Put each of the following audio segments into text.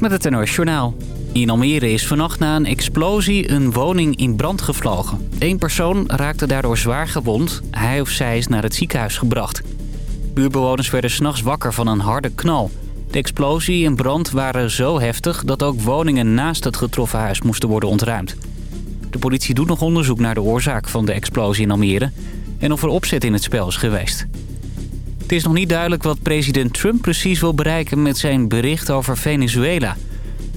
Met het NOS Journaal. In Almere is vannacht na een explosie een woning in brand gevlogen. Eén persoon raakte daardoor zwaar gewond. Hij of zij is naar het ziekenhuis gebracht. Buurbewoners werden s'nachts wakker van een harde knal. De explosie en brand waren zo heftig dat ook woningen naast het getroffen huis moesten worden ontruimd. De politie doet nog onderzoek naar de oorzaak van de explosie in Almere... en of er opzet in het spel is geweest. Het is nog niet duidelijk wat president Trump precies wil bereiken met zijn bericht over Venezuela.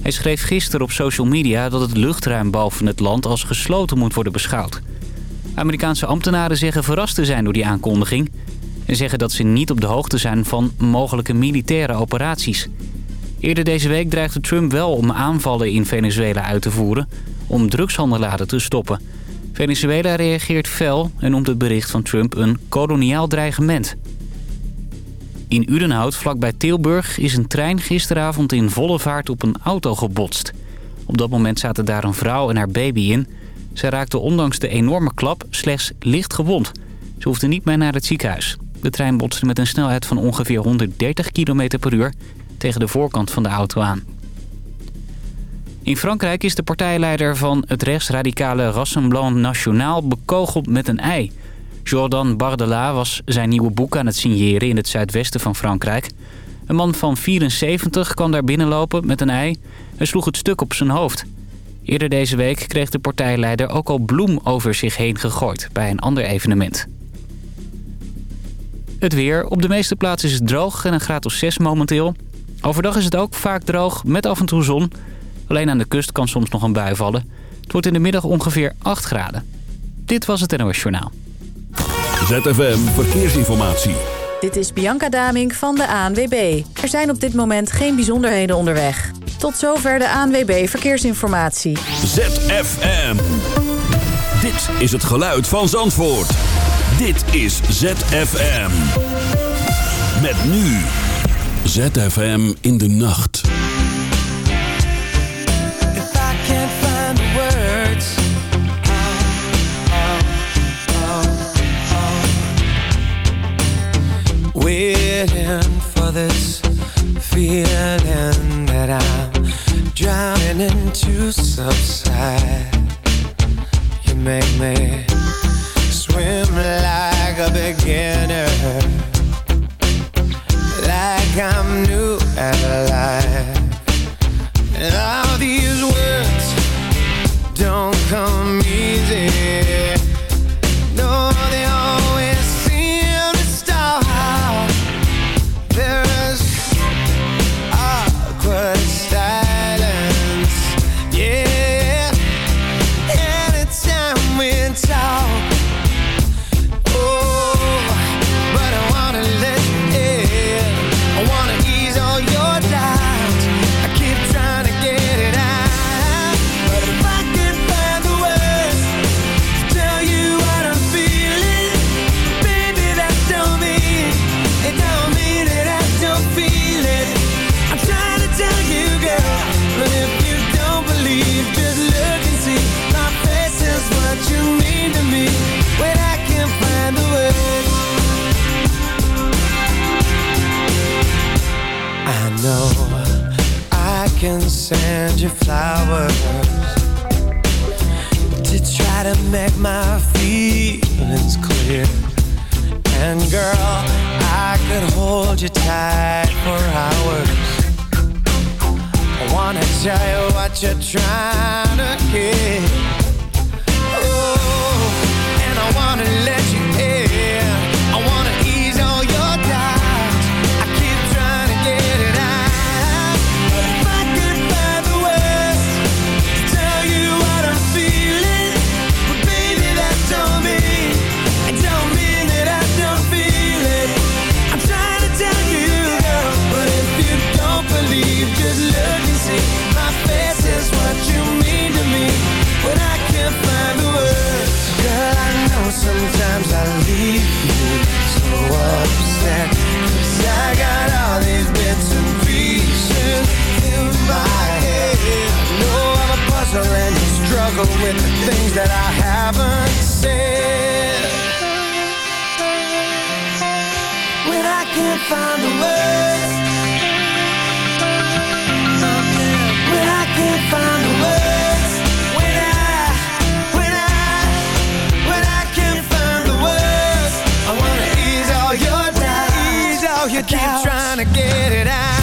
Hij schreef gisteren op social media dat het luchtruim boven het land als gesloten moet worden beschouwd. Amerikaanse ambtenaren zeggen verrast te zijn door die aankondiging... en zeggen dat ze niet op de hoogte zijn van mogelijke militaire operaties. Eerder deze week dreigde Trump wel om aanvallen in Venezuela uit te voeren... om drugshandelaren te stoppen. Venezuela reageert fel en noemt het bericht van Trump een koloniaal dreigement... In Udenhout, vlakbij Tilburg, is een trein gisteravond in volle vaart op een auto gebotst. Op dat moment zaten daar een vrouw en haar baby in. Zij raakte ondanks de enorme klap slechts licht gewond. Ze hoefde niet meer naar het ziekenhuis. De trein botste met een snelheid van ongeveer 130 km per uur tegen de voorkant van de auto aan. In Frankrijk is de partijleider van het rechtsradicale Rassemblement National bekogeld met een ei... Jordan Bardella was zijn nieuwe boek aan het signeren in het zuidwesten van Frankrijk. Een man van 74 kan daar binnenlopen met een ei en sloeg het stuk op zijn hoofd. Eerder deze week kreeg de partijleider ook al bloem over zich heen gegooid bij een ander evenement. Het weer. Op de meeste plaatsen is het droog en een graad of 6 momenteel. Overdag is het ook vaak droog met af en toe zon. Alleen aan de kust kan soms nog een bui vallen. Het wordt in de middag ongeveer 8 graden. Dit was het NOS Journaal. ZFM Verkeersinformatie. Dit is Bianca Damink van de ANWB. Er zijn op dit moment geen bijzonderheden onderweg. Tot zover de ANWB Verkeersinformatie. ZFM. Dit is het geluid van Zandvoort. Dit is ZFM. Met nu. ZFM in de nacht. Waiting for this feeling that I'm drowning into subside. You make me swim like a beginner, like I'm new at life. And all these words don't come easy. No, they always can send you flowers to try to make my feelings clear. And girl, I could hold you tight for hours. I wanna tell you what you're trying to get. Oh, and I wanna let 'Cause I got all these bits and pieces in my head. know I'm a puzzle and you struggle with the things that I haven't said. When I can't find the words, I keep trying to get it out.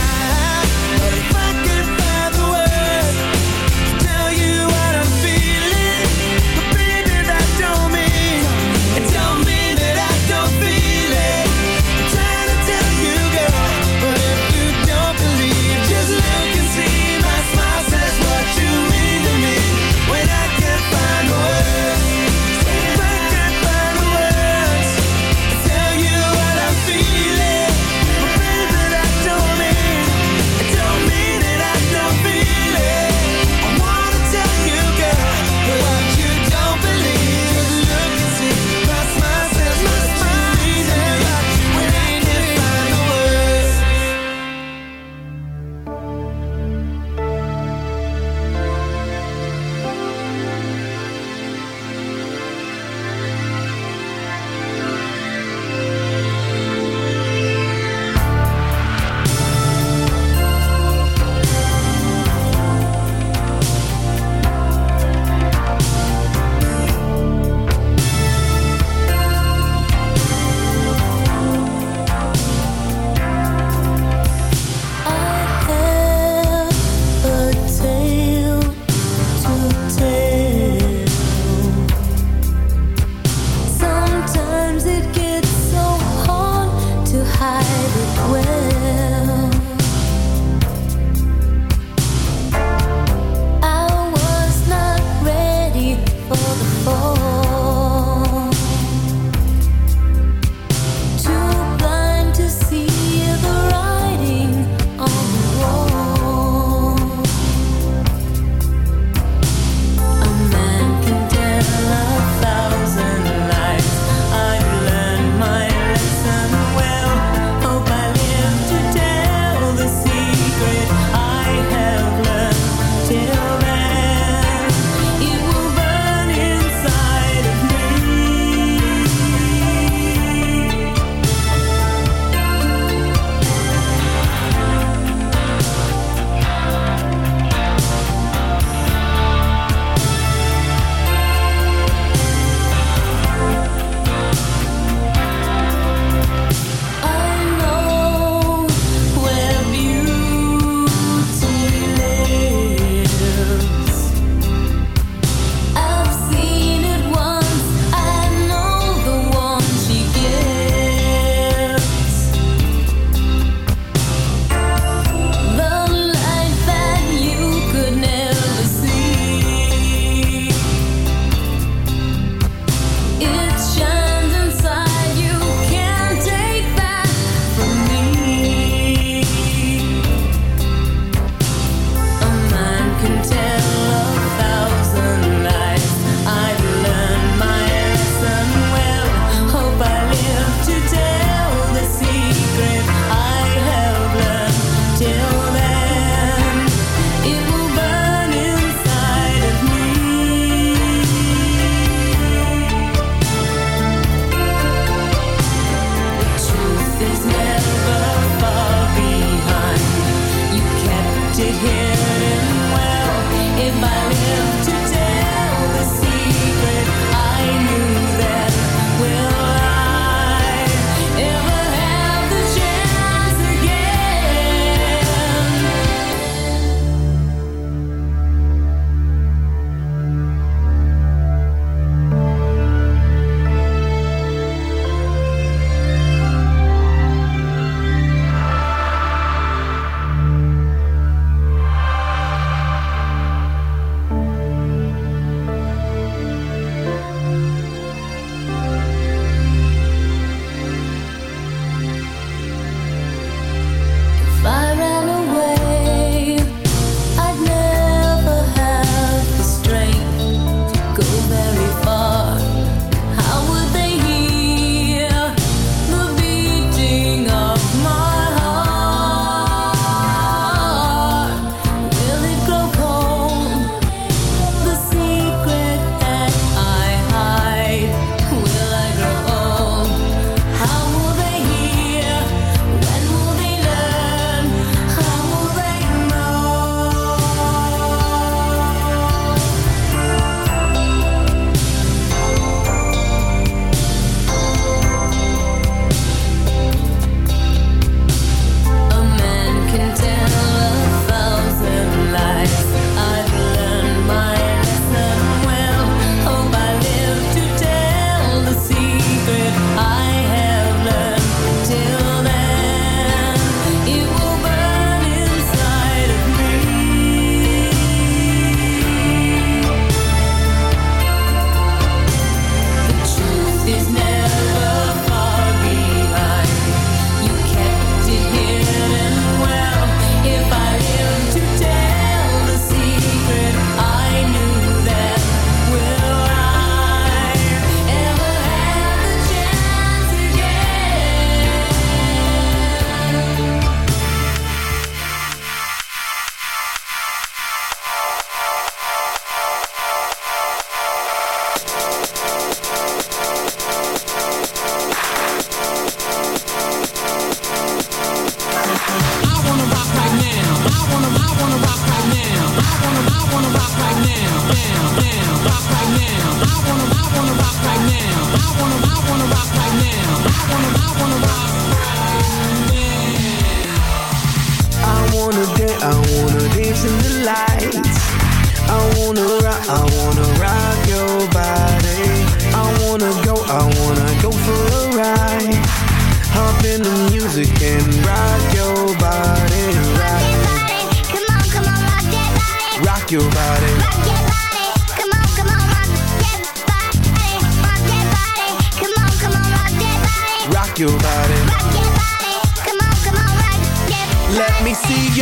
I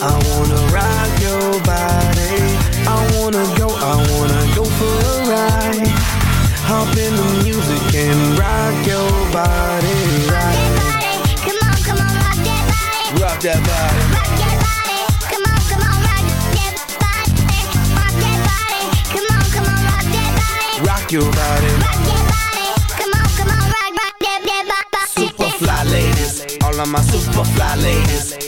I wanna rock your body. I wanna go, I wanna go for a ride. Hop in the music and rock your body, right. Come on, come on, rock that body. Rock that body. Rock that body. Come on, come on, rock that body. Rock that body. Come on, come on, rock that body. Rock your body. Rock that body. Come on, come on, rock, rock that, that body. Super fly ladies, all of my super fly ladies,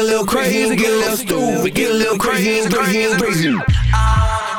a little crazy, get a little stupid, get a little crazy, crazy, crazy.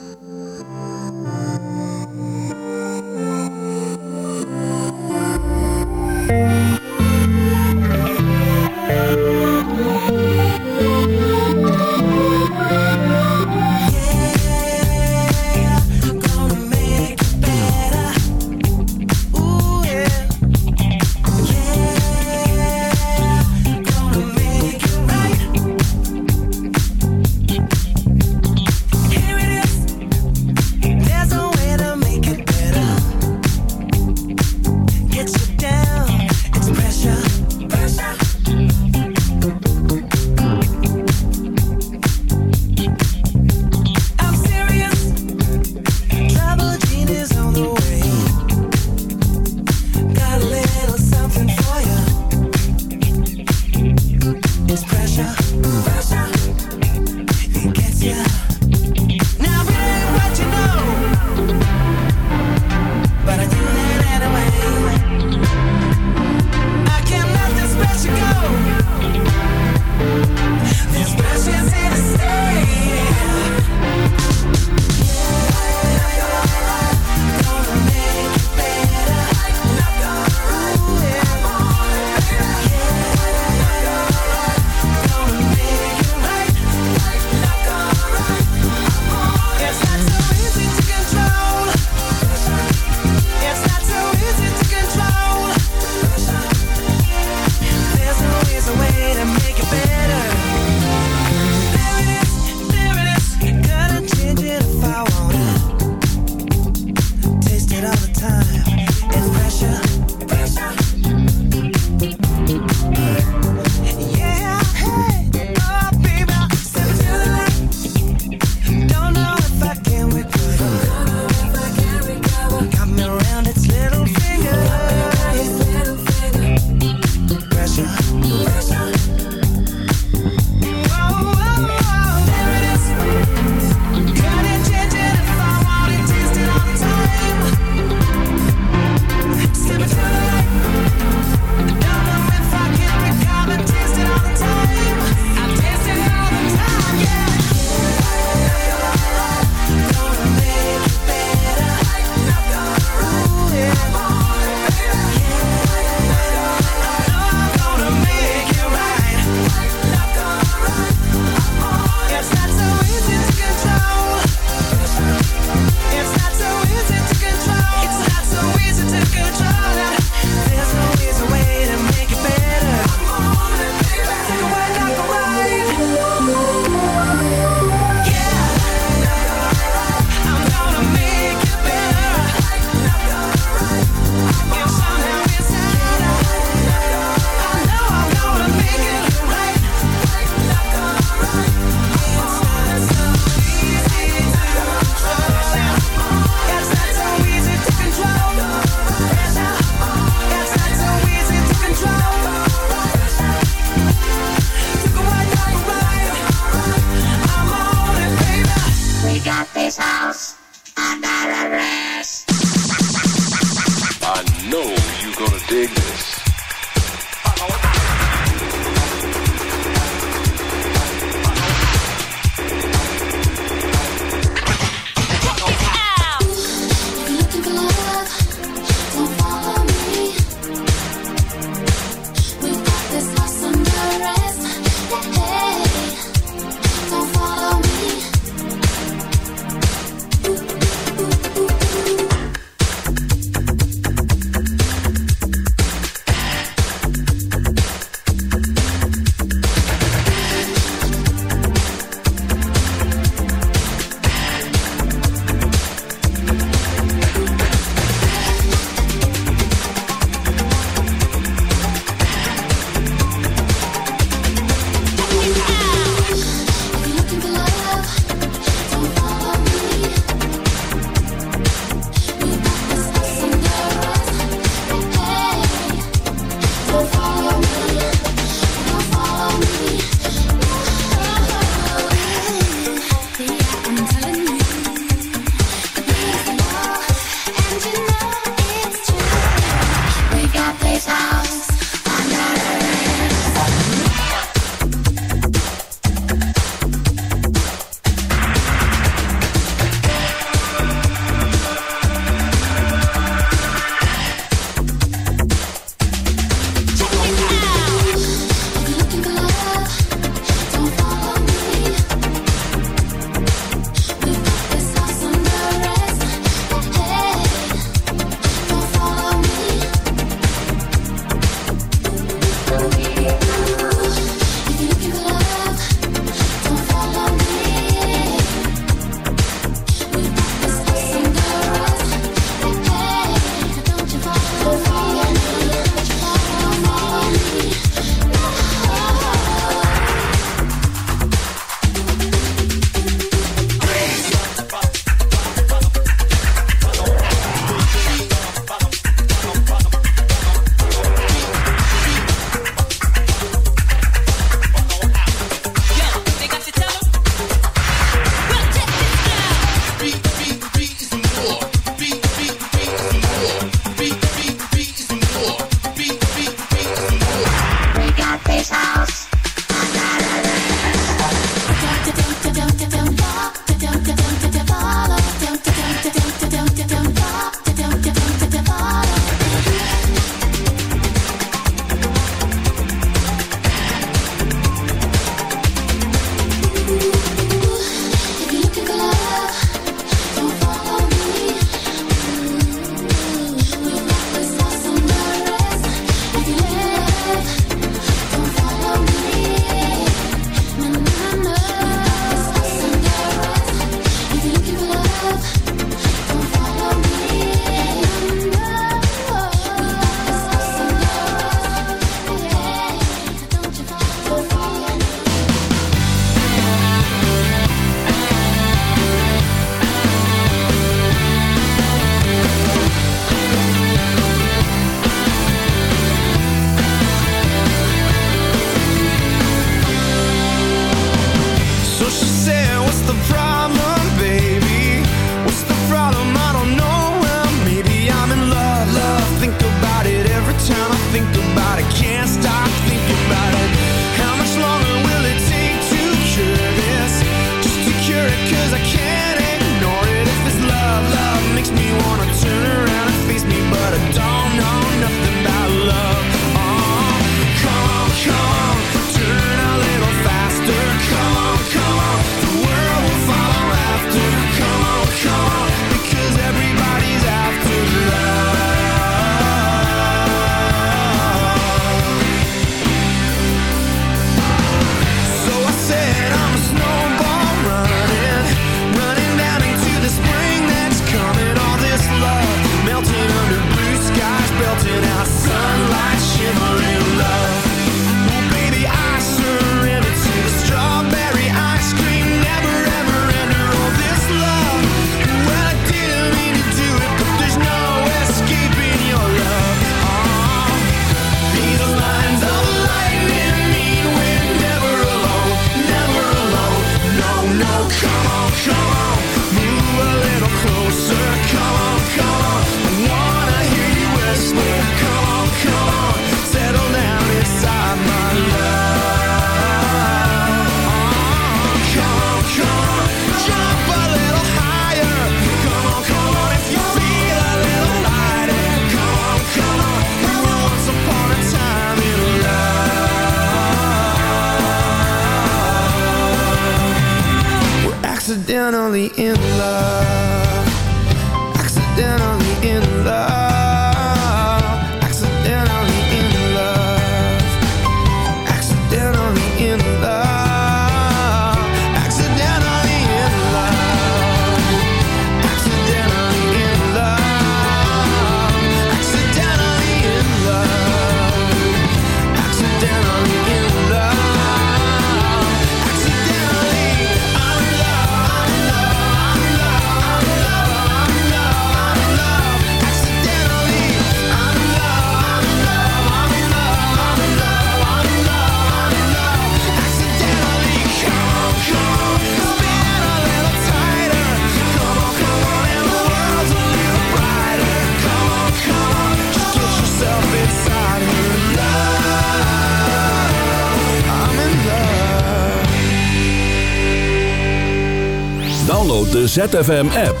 ZFM-app.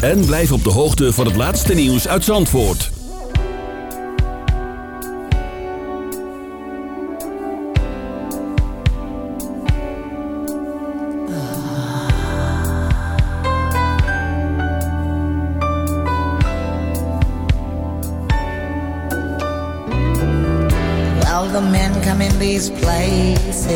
En blijf op de hoogte van het laatste nieuws uit Zandvoort. Well, the men come in these places,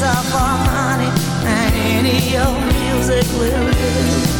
guess I want a family. All the men come in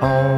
The